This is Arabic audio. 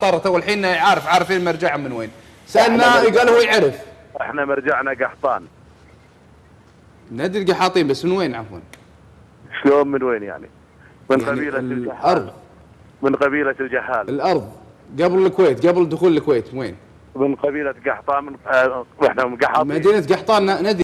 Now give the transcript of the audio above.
طار تو الحين عارف عارفين مرجعهم من وين. سألنا قال هو يعرف. إحنا مرجعنا قحطان. ندري القحاطين بس من وين عفوا؟ شلون من وين يعني؟ من يعني قبيلة الأرض الجحال. من قبيلة الجحال. الأرض. قبل الكويت قبل دخول الكويت وين؟ من قبيلة قحطان من إحنا من قحطان مدينة قحطان ندري.